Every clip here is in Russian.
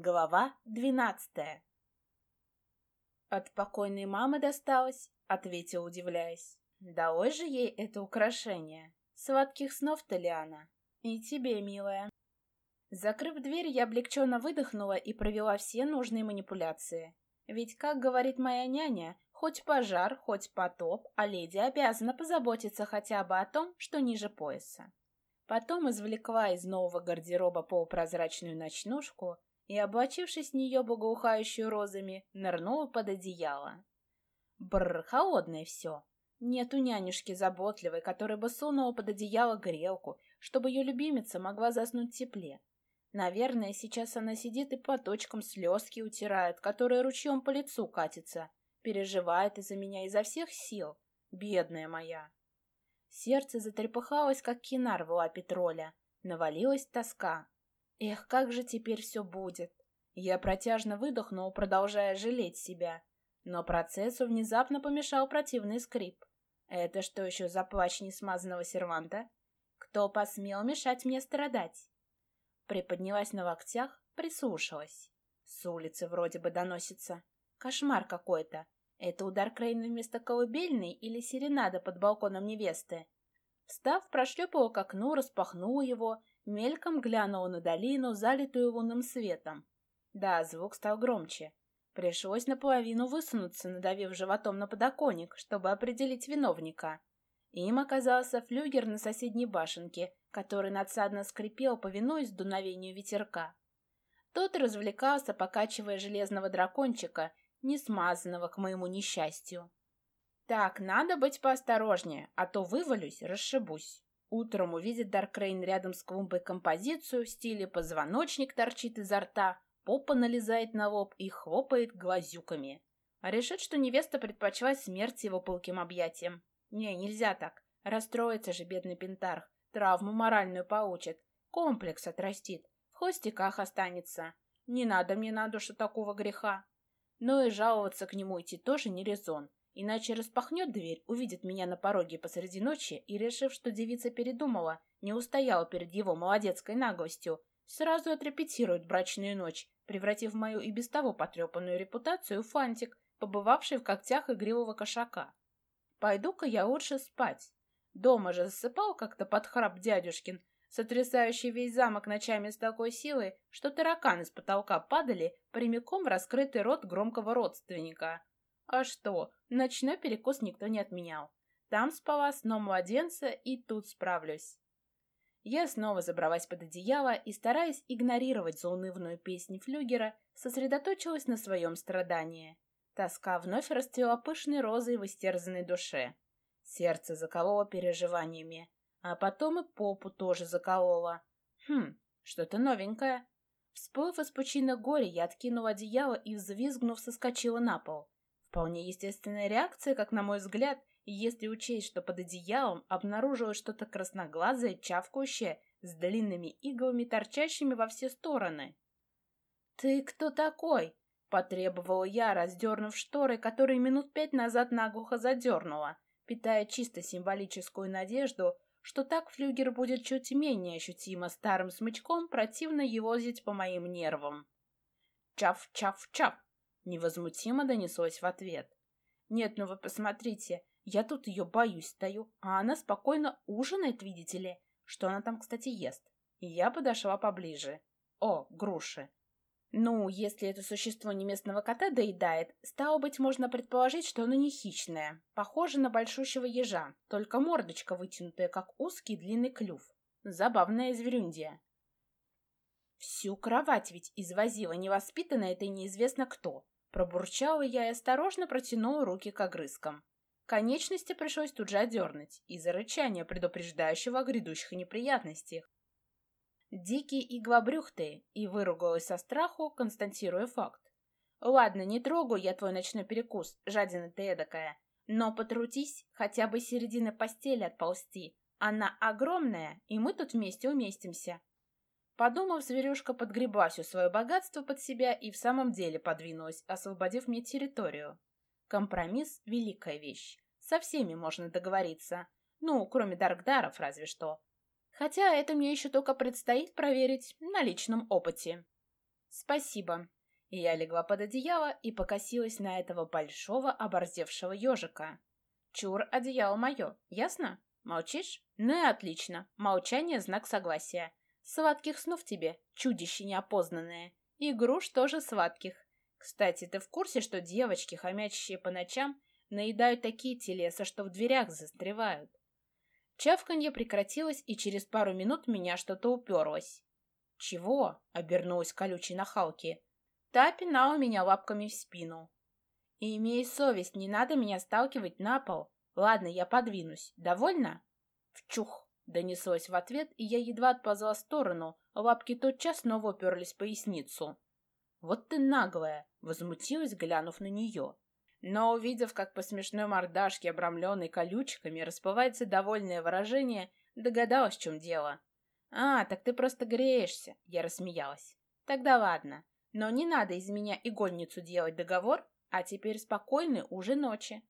Глава двенадцатая «От покойной мамы досталось», — ответил, удивляясь. «Далось же ей это украшение. Сладких снов-то ли она? И тебе, милая». Закрыв дверь, я облегченно выдохнула и провела все нужные манипуляции. Ведь, как говорит моя няня, хоть пожар, хоть потоп, а леди обязана позаботиться хотя бы о том, что ниже пояса. Потом извлекла из нового гардероба полупрозрачную ночнушку и, облачившись в нее благоухающую розами, нырнула под одеяло. Бррр, холодное все. Нету нянюшки заботливой, которая бы сунула под одеяло грелку, чтобы ее любимица могла заснуть в тепле. Наверное, сейчас она сидит и по точкам слезки утирает, которые ручьем по лицу катятся, переживает из-за меня изо всех сил. Бедная моя. Сердце затрепыхалось, как кинар в лапе тролля. Навалилась тоска. Эх, как же теперь все будет? Я протяжно выдохнул, продолжая жалеть себя. Но процессу внезапно помешал противный скрип. Это что еще за плач несмазанного серванта? Кто посмел мешать мне страдать? Приподнялась на локтях, прислушалась. С улицы вроде бы доносится. Кошмар какой-то. Это удар Крейна вместо колыбельной или серенада под балконом невесты? Встав, прошлепала к окну, распахнула его Мельком глянула на долину, залитую лунным светом. Да, звук стал громче. Пришлось наполовину высунуться, надавив животом на подоконник, чтобы определить виновника. Им оказался флюгер на соседней башенке, который надсадно скрипел, повинуясь дуновению ветерка. Тот развлекался, покачивая железного дракончика, не смазанного к моему несчастью. «Так, надо быть поосторожнее, а то вывалюсь, расшибусь». Утром увидит Даркрейн рядом с клумбой композицию в стиле «позвоночник торчит изо рта», попа налезает на лоб и хлопает глазюками. А решит, что невеста предпочла смерть его пылким объятием. Не, нельзя так. Расстроится же бедный пентарх. Травму моральную получит. Комплекс отрастит. В хвостиках останется. Не надо мне на душу такого греха. Но и жаловаться к нему идти тоже не резон. Иначе распахнет дверь, увидит меня на пороге посреди ночи и, решив, что девица передумала, не устояла перед его молодецкой наглостью, сразу отрепетирует брачную ночь, превратив мою и без того потрепанную репутацию в фантик, побывавший в когтях игривого кошака. Пойду-ка я лучше спать. Дома же засыпал как-то под храп дядюшкин, сотрясающий весь замок ночами с такой силой, что тараканы с потолка падали прямиком в раскрытый рот громкого родственника. А что, ночной перекус никто не отменял. Там спала сном младенца, и тут справлюсь. Я снова забралась под одеяло и, стараясь игнорировать заунывную песнь флюгера, сосредоточилась на своем страдании. Тоска вновь расцвела пышной розой в истерзанной душе. Сердце закололо переживаниями, а потом и попу тоже закололо. Хм, что-то новенькое. Всплыв из пучины горя, я откинула одеяло и, взвизгнув, соскочила на пол. Вполне естественная реакция, как на мой взгляд, если учесть, что под одеялом обнаружилось что-то красноглазое, чавкающее, с длинными иглами, торчащими во все стороны. «Ты кто такой?» — потребовала я, раздернув шторы, которые минут пять назад наглухо задернула, питая чисто символическую надежду, что так флюгер будет чуть менее ощутимо старым смычком противно евозить по моим нервам. Чав-чав-чав! Невозмутимо донеслось в ответ. «Нет, ну вы посмотрите, я тут ее боюсь стою, а она спокойно ужинает, видите ли. Что она там, кстати, ест?» Я подошла поближе. «О, груши!» Ну, если это существо не местного кота доедает, стало быть, можно предположить, что оно не хищное. Похоже на большущего ежа, только мордочка вытянутая, как узкий длинный клюв. Забавная зверюндия. Всю кровать ведь извозила невоспитанная это неизвестно кто. Пробурчала я и осторожно протянула руки к огрызкам. Конечности пришлось тут же одернуть из-за рычания, предупреждающего о грядущих неприятностях. Дикий иглобрюхтые, и выругалась со страху, констатируя факт. Ладно, не трогаю я твой ночной перекус, жадина ты эдакая, но потрутись хотя бы середины постели отползти. Она огромная, и мы тут вместе уместимся. Подумав, зверюшка подгребла все свое богатство под себя и в самом деле подвинулась, освободив мне территорию. Компромисс — великая вещь. Со всеми можно договориться. Ну, кроме Даркдаров, разве что. Хотя это мне еще только предстоит проверить на личном опыте. спасибо. И я легла под одеяло и покосилась на этого большого оборзевшего ежика. Чур, одеяло мое, ясно? Молчишь? Ну и отлично. Молчание — знак согласия. Сладких снов тебе, чудище неопознанное. И груш тоже сладких. Кстати, ты в курсе, что девочки, хомячащие по ночам, наедают такие телеса, что в дверях застревают? Чавканье прекратилось, и через пару минут меня что-то уперлось. «Чего?» — обернулась колючей нахалки. Та пинала меня лапками в спину. «И имей совесть, не надо меня сталкивать на пол. Ладно, я подвинусь. Довольно?» «Вчух!» — донеслось в ответ, и я едва отползла сторону. Лапки тотчас снова уперлись в поясницу. «Вот ты наглая!» — возмутилась, глянув на нее. Но, увидев, как по смешной мордашке, обрамленной колючками, расплывается довольное выражение, догадалась, в чем дело. «А, так ты просто греешься», — я рассмеялась. «Тогда ладно. Но не надо из меня игольницу делать договор, а теперь спокойной уже ночи».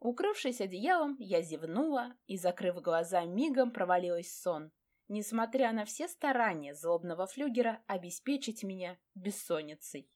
Укрывшись одеялом, я зевнула и, закрыв глаза, мигом провалилась в сон, несмотря на все старания злобного флюгера обеспечить меня бессонницей.